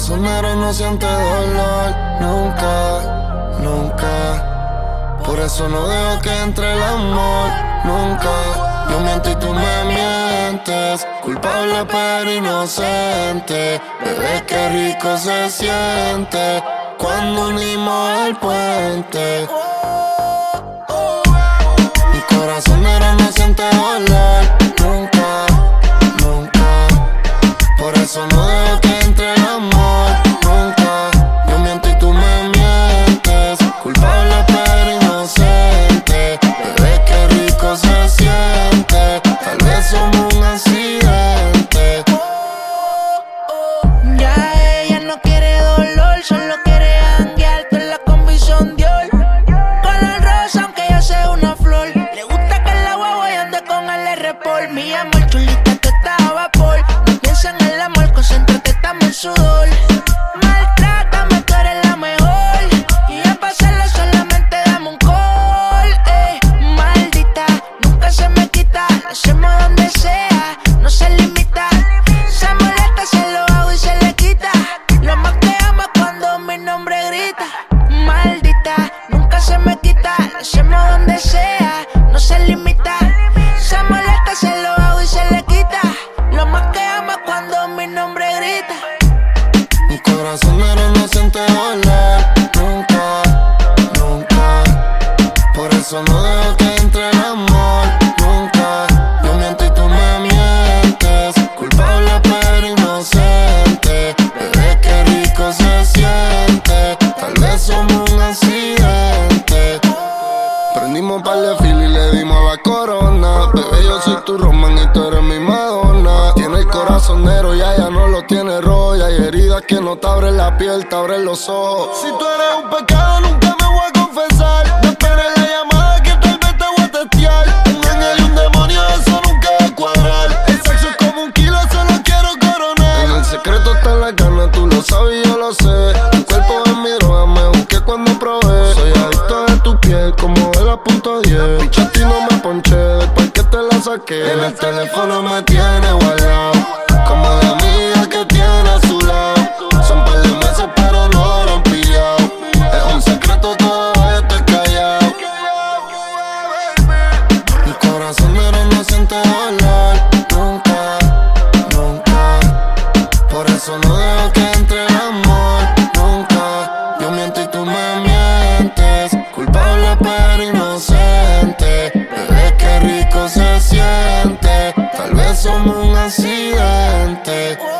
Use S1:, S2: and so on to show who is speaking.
S1: sonero no siente dolor, nunca, nunca. Por eso no dejo que entre el amor, nunca. Yo miento y tú me mientes, culpable pero inocente. Bebé, qué rico se siente cuando unimos el puente. por mi amor, chulito. corazón era inocente
S2: dolor. Nunca, nunca.
S1: Por eso no dejo que entre Prendimos par de fil y le dimos a la corona. Bebé, yo soy tu Roman y tú eres mi Madonna. Tiene el corazón corazonero y allá no lo tiene roya. Hay heridas que no te abren la piel, te abren los ojos. Si tú eres un pecado, nunca me voy a confesar. piel como el a punto 10. Picha, a no me ponché, después que te la saqué. En el teléfono me tiene guardado. accidente.